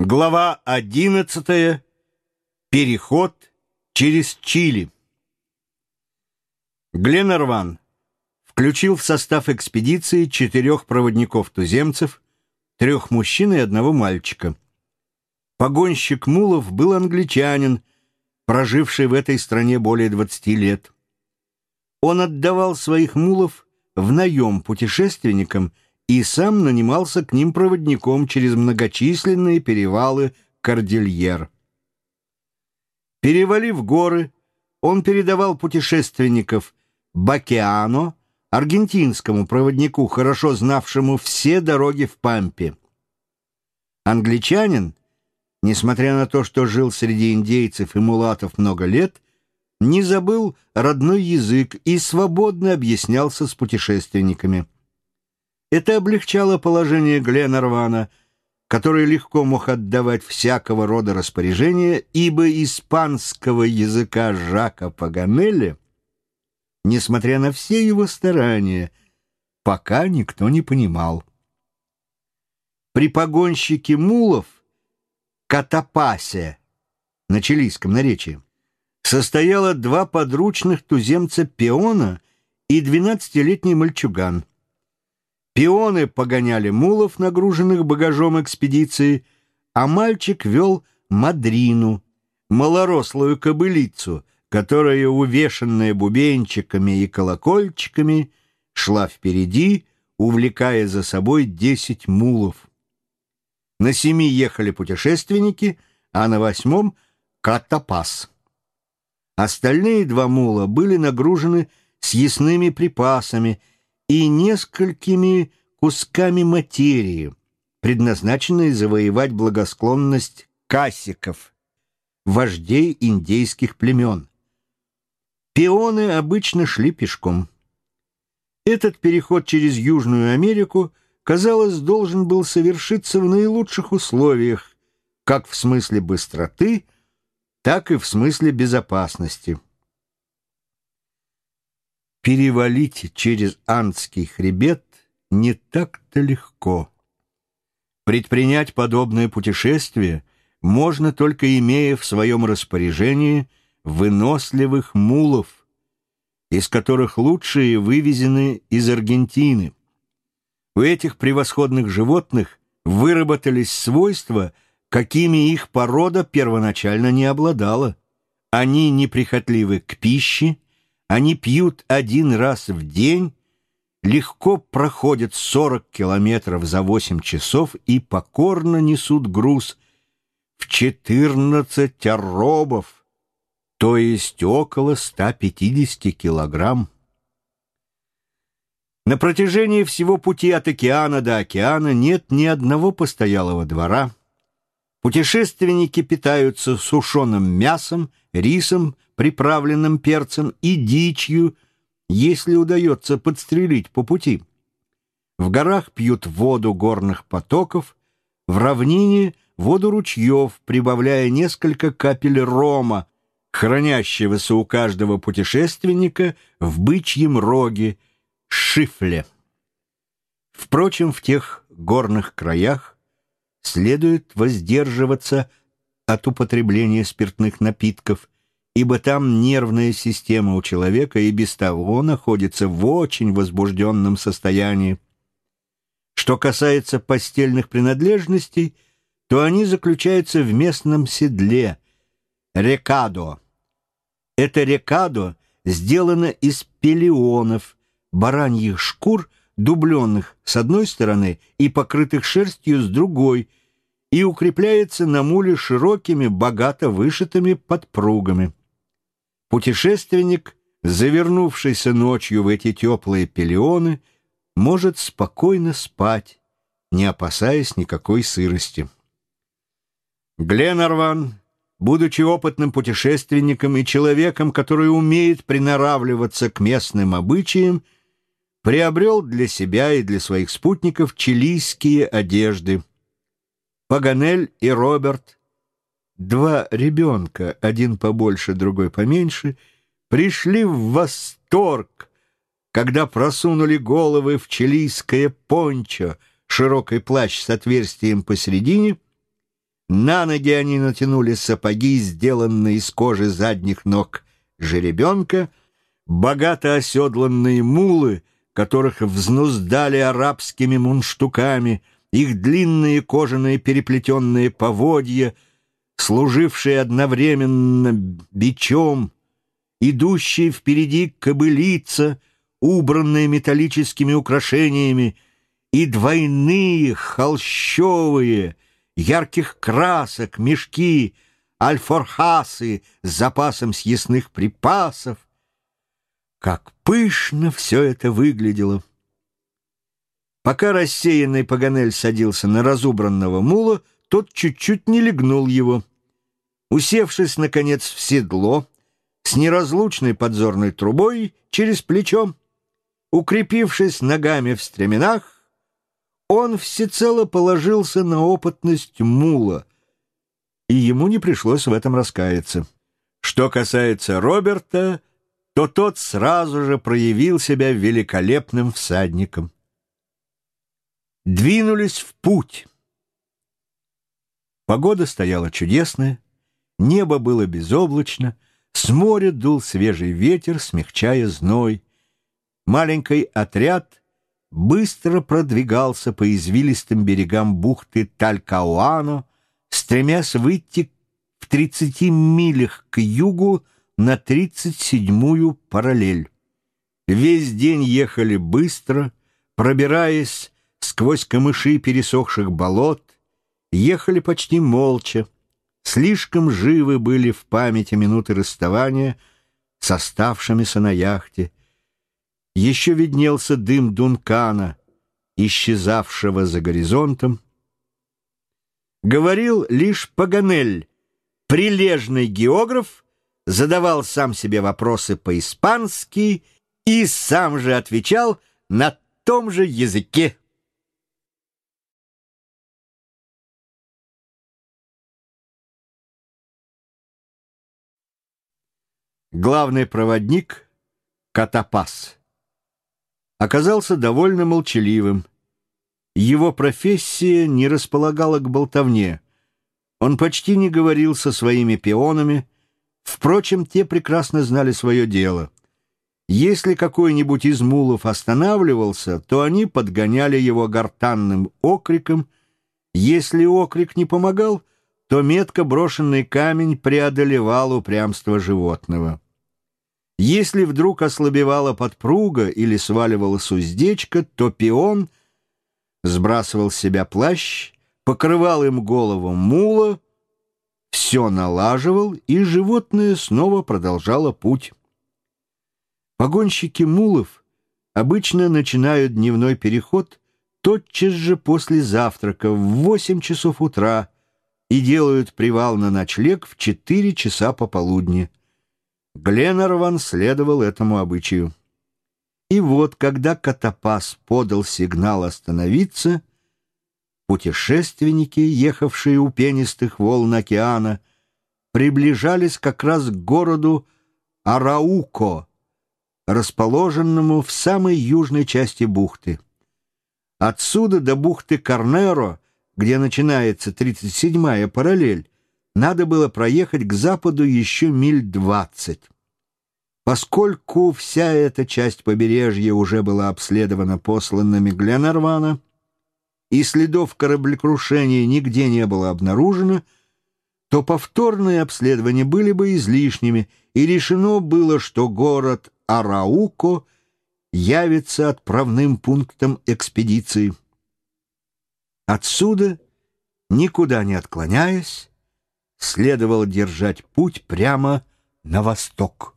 Глава 11. Переход через Чили. Гленнерван включил в состав экспедиции четырех проводников-туземцев, трех мужчин и одного мальчика. Погонщик Мулов был англичанин, проживший в этой стране более 20 лет. Он отдавал своих мулов в наем путешественникам сам нанимался к ним проводником через многочисленные перевалы Кордильер. Перевалив горы, он передавал путешественников Бакеано, аргентинскому проводнику, хорошо знавшему все дороги в Пампе. Англичанин, несмотря на то, что жил среди индейцев и мулатов много лет, не забыл родной язык и свободно объяснялся с путешественниками. Это облегчало положение Гленарвана, который легко мог отдавать всякого рода распоряжения, ибо испанского языка Жака Паганелли, несмотря на все его старания, пока никто не понимал. При погонщике мулов Катапасе на чилийском наречии состояло два подручных туземца Пеона и двенадцатилетний мальчуган — Пионы погоняли мулов, нагруженных багажом экспедиции, а мальчик вел мадрину, малорослую кобылицу, которая, увешанная бубенчиками и колокольчиками, шла впереди, увлекая за собой десять мулов. На семи ехали путешественники, а на восьмом — катапас. Остальные два мула были нагружены съестными припасами — и несколькими кусками материи, предназначенные завоевать благосклонность касиков, вождей индейских племен. Пионы обычно шли пешком. Этот переход через Южную Америку, казалось, должен был совершиться в наилучших условиях, как в смысле быстроты, так и в смысле безопасности. Перевалить через Андский хребет не так-то легко. Предпринять подобное путешествие можно только имея в своем распоряжении выносливых мулов, из которых лучшие вывезены из Аргентины. У этих превосходных животных выработались свойства, какими их порода первоначально не обладала. Они неприхотливы к пище, они пьют один раз в день, легко проходят 40 километров за 8 часов и покорно несут груз в 14 аробов, то есть около 150 килограмм. На протяжении всего пути от океана до океана нет ни одного постоялого двора. Путешественники питаются сушеным мясом, рисом, приправленным перцем и дичью, если удается подстрелить по пути. В горах пьют воду горных потоков, в равнине — воду ручьев, прибавляя несколько капель рома, хранящегося у каждого путешественника в бычьем роге, шифле. Впрочем, в тех горных краях следует воздерживаться от употребления спиртных напитков, ибо там нервная система у человека и без того находится в очень возбужденном состоянии. Что касается постельных принадлежностей, то они заключаются в местном седле — рекадо. Это рекадо сделано из пелионов, бараньих шкур, дубленных с одной стороны и покрытых шерстью с другой, и укрепляется на муле широкими, богато вышитыми подпругами. Путешественник, завернувшийся ночью в эти теплые пелеоны, может спокойно спать, не опасаясь никакой сырости. Гленарван, будучи опытным путешественником и человеком, который умеет приноравливаться к местным обычаям, приобрел для себя и для своих спутников чилийские одежды. Паганель и Роберт Два ребенка, один побольше, другой поменьше, пришли в восторг, когда просунули головы в чилийское пончо, широкий плащ с отверстием посередине, на ноги они натянули сапоги, сделанные из кожи задних ног жеребенка, богато оседланные мулы, которых взнуздали арабскими мунштуками, их длинные кожаные переплетенные поводья, служившие одновременно бичом, идущие впереди кобылица, убранные металлическими украшениями, и двойные холщовые, ярких красок, мешки, альфорхасы с запасом съестных припасов. Как пышно все это выглядело! Пока рассеянный Паганель садился на разубранного мула, тот чуть-чуть не легнул его. Усевшись, наконец, в седло, с неразлучной подзорной трубой через плечо, укрепившись ногами в стременах, он всецело положился на опытность мула, и ему не пришлось в этом раскаяться. Что касается Роберта, то тот сразу же проявил себя великолепным всадником. Двинулись в путь. Погода стояла чудесная, небо было безоблачно, с моря дул свежий ветер, смягчая зной. Маленький отряд быстро продвигался по извилистым берегам бухты Талькауано, стремясь выйти в 30 милях к югу на 37-ю параллель. Весь день ехали быстро, пробираясь сквозь камыши пересохших болот, ехали почти молча. Слишком живы были в памяти минуты расставания с оставшимися на яхте, еще виднелся дым Дункана, исчезавшего за горизонтом. Говорил лишь Паганель, прилежный географ, задавал сам себе вопросы по-испански и сам же отвечал на том же языке. Главный проводник — Катапас оказался довольно молчаливым. Его профессия не располагала к болтовне. Он почти не говорил со своими пионами, впрочем, те прекрасно знали свое дело. Если какой-нибудь из мулов останавливался, то они подгоняли его гортанным окриком. Если окрик не помогал, то метко брошенный камень преодолевал упрямство животного. Если вдруг ослабевала подпруга или сваливалась уздечка, то пион сбрасывал с себя плащ, покрывал им голову мула, все налаживал, и животное снова продолжало путь. Погонщики мулов обычно начинают дневной переход тотчас же после завтрака в 8 часов утра и делают привал на ночлег в 4 часа пополудни. Гленнерван следовал этому обычаю. И вот, когда Катапас подал сигнал остановиться, путешественники, ехавшие у пенистых волн океана, приближались как раз к городу Арауко, расположенному в самой южной части бухты. Отсюда до бухты Карнеро, где начинается 37-я параллель, надо было проехать к западу еще миль двадцать. Поскольку вся эта часть побережья уже была обследована посланными Гленнервана, и следов кораблекрушения нигде не было обнаружено, то повторные обследования были бы излишними, и решено было, что город Арауко явится отправным пунктом экспедиции. Отсюда, никуда не отклоняясь, следовало держать путь прямо на восток.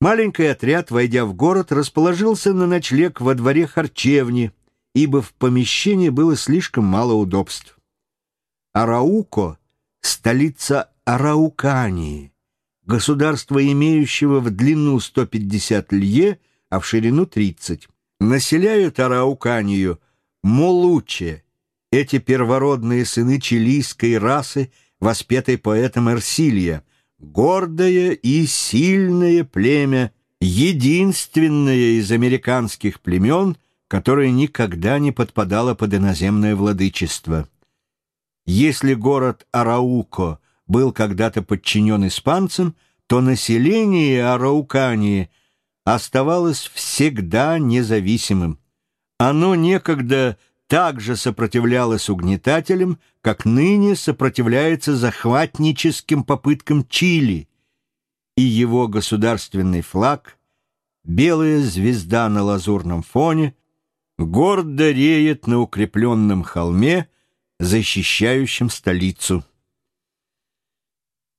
Маленький отряд, войдя в город, расположился на ночлег во дворе харчевни, ибо в помещении было слишком мало удобств. Арауко — столица Араукании, государство, имеющего в длину 150 лье, а в ширину 30. Населяют Арауканию Молуче, эти первородные сыны чилийской расы, воспетой поэтом Эрсилия, гордое и сильное племя, единственное из американских племен, которое никогда не подпадало под иноземное владычество. Если город Арауко был когда-то подчинен испанцам, то население Араукании оставалось всегда независимым. Оно некогда также сопротивлялось угнетателям, как ныне сопротивляется захватническим попыткам Чили, и его государственный флаг, белая звезда на лазурном фоне, гордо реет на укрепленном холме, защищающим столицу.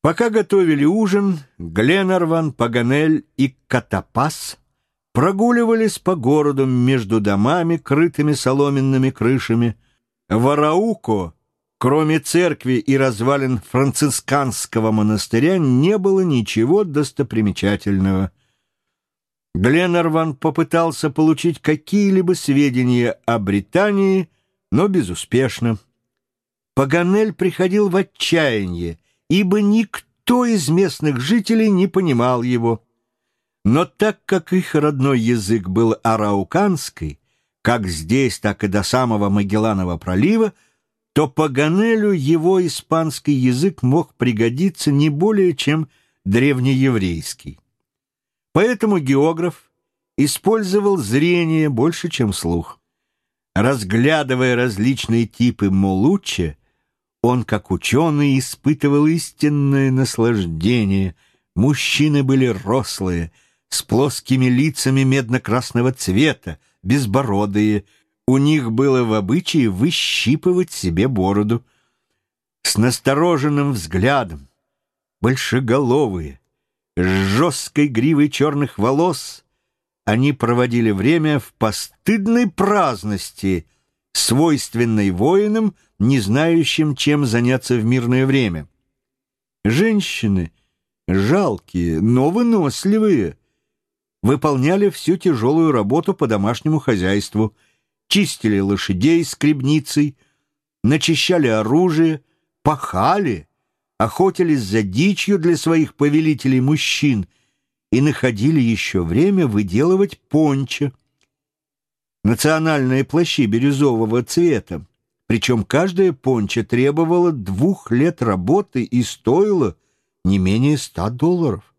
Пока готовили ужин, Гленарван, Паганель и Катапас прогуливались по городу между домами, крытыми соломенными крышами. В Арауко, кроме церкви и развалин францисканского монастыря, не было ничего достопримечательного. Гленарван попытался получить какие-либо сведения о Британии, но безуспешно. Паганель приходил в отчаяние, ибо никто из местных жителей не понимал его. Но так как их родной язык был арауканский, как здесь, так и до самого Магелланова пролива, то Паганелю его испанский язык мог пригодиться не более, чем древнееврейский. Поэтому географ использовал зрение больше, чем слух. Разглядывая различные типы молучча, он, как ученый, испытывал истинное наслаждение. Мужчины были рослые, с плоскими лицами медно-красного цвета, безбородые. У них было в обычае выщипывать себе бороду. С настороженным взглядом, большеголовые, с жесткой гривой черных волос, они проводили время в постыдной праздности — свойственной воинам, не знающим, чем заняться в мирное время. Женщины, жалкие, но выносливые, выполняли всю тяжелую работу по домашнему хозяйству, чистили лошадей скребницей, начищали оружие, пахали, охотились за дичью для своих повелителей мужчин и находили еще время выделывать пончо, национальные плащи бирюзового цвета, причем каждая понча требовала двух лет работы и стоила не менее ста долларов.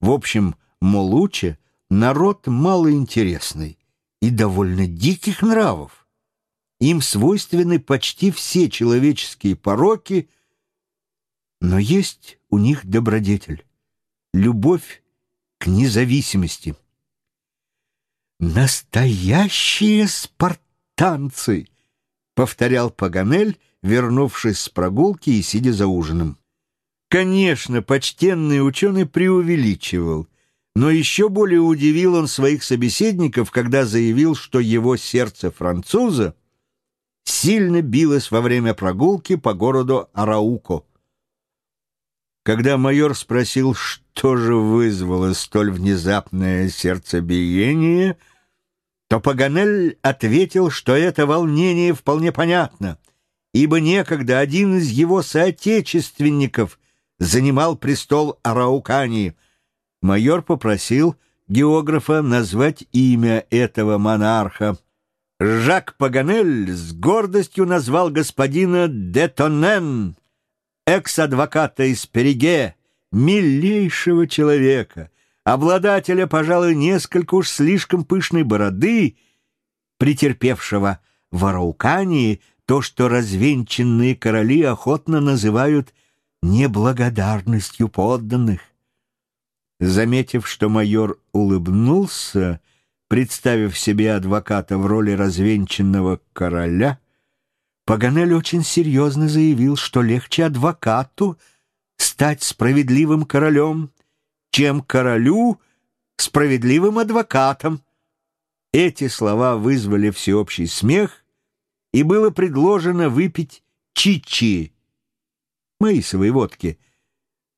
В общем, Молуче — народ малоинтересный и довольно диких нравов. Им свойственны почти все человеческие пороки, но есть у них добродетель — любовь к независимости. «Настоящие спартанцы!» — повторял Паганель, вернувшись с прогулки и сидя за ужином. Конечно, почтенный ученый преувеличивал, но еще более удивил он своих собеседников, когда заявил, что его сердце француза сильно билось во время прогулки по городу Арауко. Когда майор спросил, что же вызвало столь внезапное сердцебиение, то Паганель ответил, что это волнение вполне понятно, ибо некогда один из его соотечественников занимал престол Араукании. Майор попросил географа назвать имя этого монарха. Жак Паганель с гордостью назвал господина Детонен, экс-адвоката из Переге, милейшего человека, обладателя, пожалуй, несколько уж слишком пышной бороды, претерпевшего в Араукании то, что развенчанные короли охотно называют неблагодарностью подданных. Заметив, что майор улыбнулся, представив себе адвоката в роли развенчанного короля, Паганель очень серьезно заявил, что легче адвокату стать справедливым королем, чем королю справедливым адвокатом. Эти слова вызвали всеобщий смех, и было предложено выпить чичи, маисовой водки,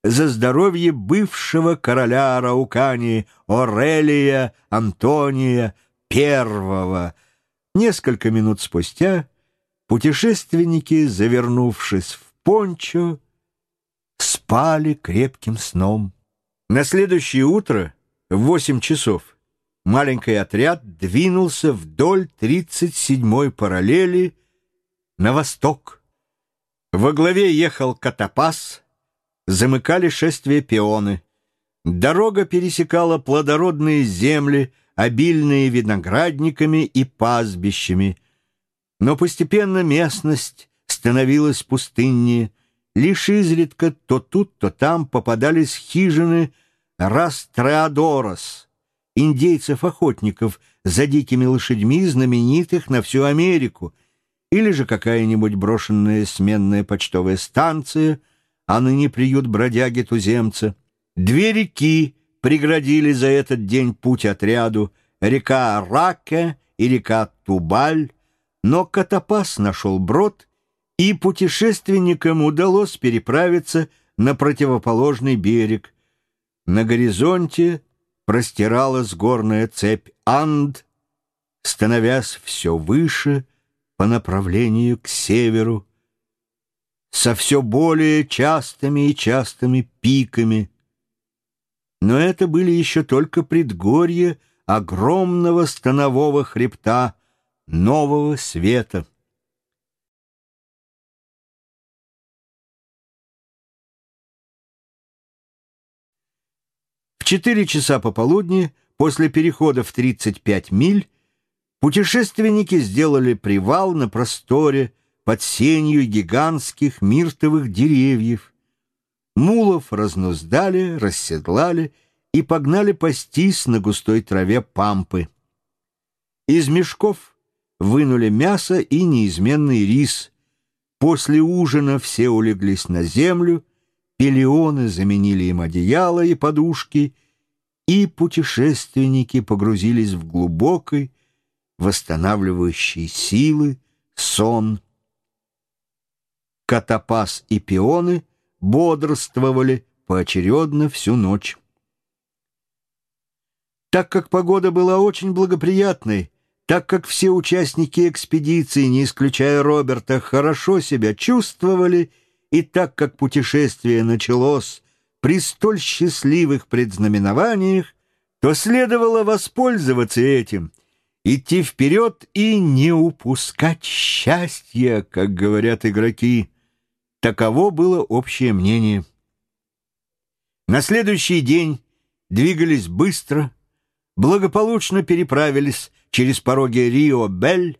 за здоровье бывшего короля Араукани Орелия Антония Первого. Несколько минут спустя Путешественники, завернувшись в пончо, спали крепким сном. На следующее утро в восемь часов маленький отряд двинулся вдоль 37-й параллели на восток. Во главе ехал Катапас, замыкали шествие пионы. Дорога пересекала плодородные земли, обильные виноградниками и пастбищами. Но постепенно местность становилась пустыннее. Лишь изредка то тут, то там попадались хижины Растреадорос, индейцев-охотников за дикими лошадьми, знаменитых на всю Америку, или же какая-нибудь брошенная сменная почтовая станция, а ныне приют бродяги-туземца. Две реки преградили за этот день путь отряду, река Раке и река Тубаль, но Катапас нашел брод, и путешественникам удалось переправиться на противоположный берег. На горизонте простиралась горная цепь Анд, становясь все выше по направлению к северу, со все более частыми и частыми пиками. Но это были еще только предгорья огромного станового хребта нового света. четыре часа пополудни, после перехода в 35 миль, путешественники сделали привал на просторе под сенью гигантских миртовых деревьев. Мулов разнуздали, расседлали и погнали пастись на густой траве пампы. Из мешков вынули мясо и неизменный рис. После ужина все улеглись на землю, Пелеоны заменили им одеяло и подушки, и путешественники погрузились в глубокий, восстанавливающий силы, сон. Катапас и пионы бодрствовали поочередно всю ночь. Так как погода была очень благоприятной, так как все участники экспедиции, не исключая Роберта, хорошо себя чувствовали, и так как путешествие началось при столь счастливых предзнаменованиях, то следовало воспользоваться этим, идти вперед и не упускать счастья, как говорят игроки. Таково было общее мнение. На следующий день двигались быстро, благополучно переправились через пороги Рио-Бель,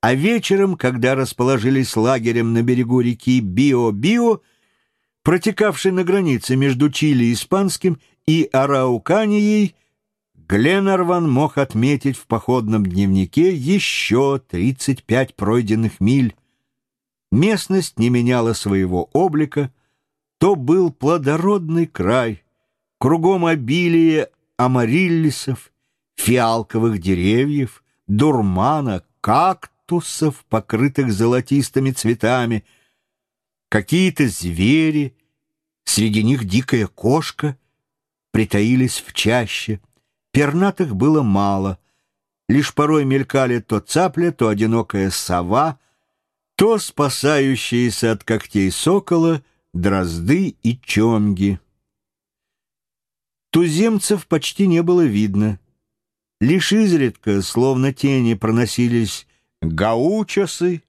а вечером, когда расположились лагерем на берегу реки Био-Био, протекавшей на границе между Чили испанским и Арауканией, Гленарван мог отметить в походном дневнике еще 35 пройденных миль. Местность не меняла своего облика, то был плодородный край, кругом обилие амариллисов, фиалковых деревьев, дурмана, кактусов, покрытых золотистыми цветами, какие-то звери, среди них дикая кошка, притаились в чаще. Пернатых было мало, лишь порой мелькали то цапля, то одинокая сова, то спасающиеся от когтей сокола дрозды и чомги. Туземцев почти не было видно. Лишь изредка, словно тени, проносились гаучосы,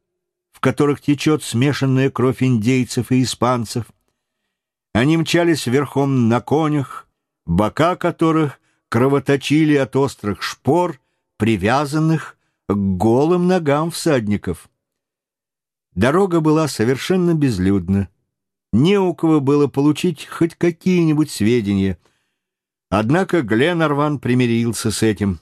в которых течет смешанная кровь индейцев и испанцев. Они мчались верхом на конях, бока которых кровоточили от острых шпор, привязанных к голым ногам всадников. Дорога была совершенно безлюдна. Не у кого было получить хоть какие-нибудь сведения. Однако Гленарван примирился с этим.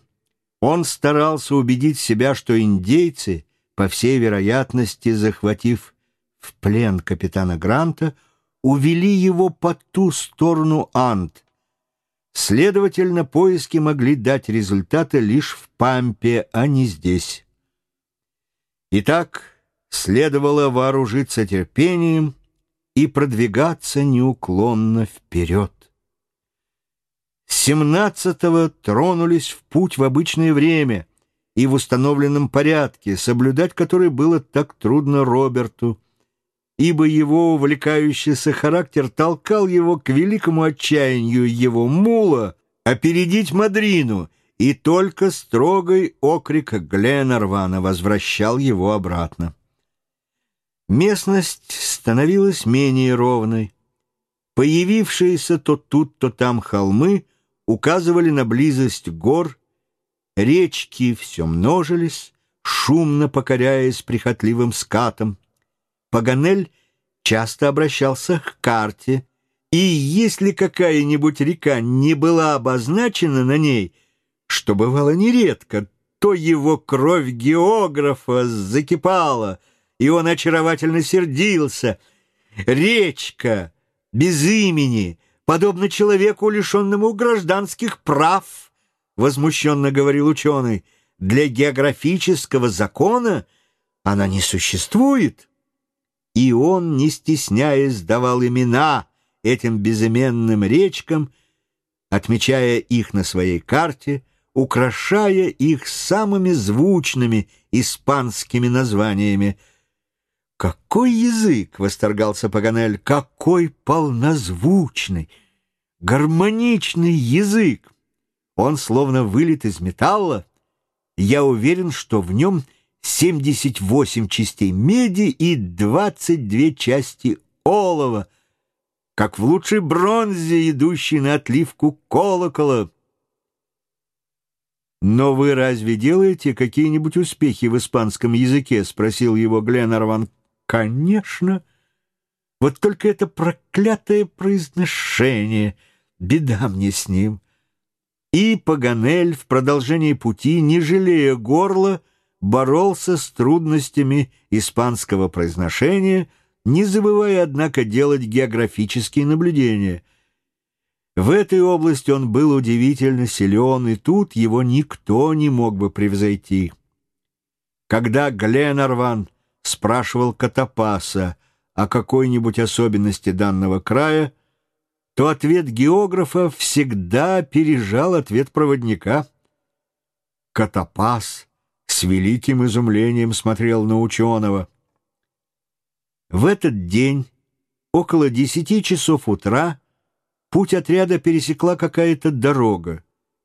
Он старался убедить себя, что индейцы, по всей вероятности, захватив в плен капитана Гранта, увели его по ту сторону Ант. Следовательно, поиски могли дать результаты лишь в Пампе, а не здесь. Итак, следовало вооружиться терпением и продвигаться неуклонно вперед. Семнадцатого тронулись в путь в обычное время и в установленном порядке, соблюдать который было так трудно Роберту, ибо его увлекающийся характер толкал его к великому отчаянию его мула опередить Мадрину, и только строгой окрик Гленарвана возвращал его обратно. Местность становилась менее ровной. Появившиеся то тут, то там холмы указывали на близость гор, речки все множились, шумно покоряясь прихотливым скатом. Паганель часто обращался к карте, и если какая-нибудь река не была обозначена на ней, что бывало нередко, то его кровь географа закипала, и он очаровательно сердился. Речка без имени, подобно человеку, лишенному гражданских прав, возмущенно говорил ученый, для географического закона она не существует. И он, не стесняясь, давал имена этим безыменным речкам, отмечая их на своей карте, украшая их самыми звучными испанскими названиями. «Какой язык!» — восторгался Паганель. «Какой полнозвучный, гармоничный язык! Он словно вылет из металла. Я уверен, что в нем 78 частей меди и 22 части олова, как в лучшей бронзе, идущей на отливку колокола». «Но вы разве делаете какие-нибудь успехи в испанском языке?» — спросил его Гленарван. «Конечно. Вот только это проклятое произношение. Беда мне с ним». И Паганель в продолжении пути, не жалея горла, боролся с трудностями испанского произношения, не забывая, однако, делать географические наблюдения — в этой области он был удивительно силен, и тут его никто не мог бы превзойти. Когда Гленарван спрашивал Катапаса о какой-нибудь особенности данного края, то ответ географа всегда опережал ответ проводника. Катапас с великим изумлением смотрел на ученого. В этот день, около десяти часов утра, Путь отряда пересекла какая-то дорога.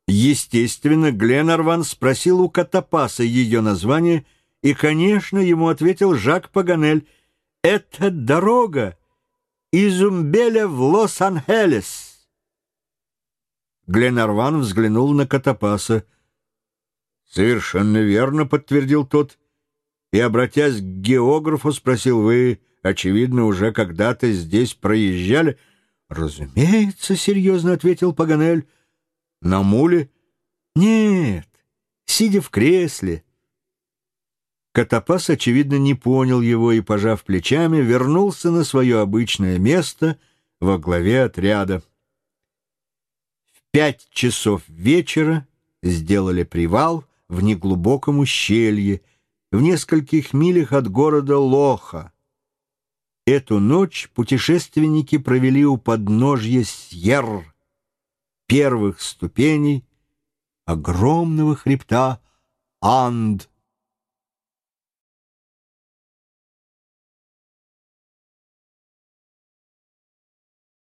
Естественно, Гленарван спросил у Катапаса ее название, и, конечно, ему ответил Жак Паганель. «Это дорога из Умбеля в Лос-Анхелес». Гленарван взглянул на Катапаса. «Совершенно верно», — подтвердил тот, и, обратясь к географу, спросил, «Вы, очевидно, уже когда-то здесь проезжали?» «Разумеется», — серьезно ответил Паганель. «На муле?» «Нет, сидя в кресле». Котопас, очевидно, не понял его и, пожав плечами, вернулся на свое обычное место во главе отряда. В пять часов вечера сделали привал в неглубоком ущелье, в нескольких милях от города Лоха. Эту ночь путешественники провели у подножья Сьерр, первых ступеней огромного хребта Анд.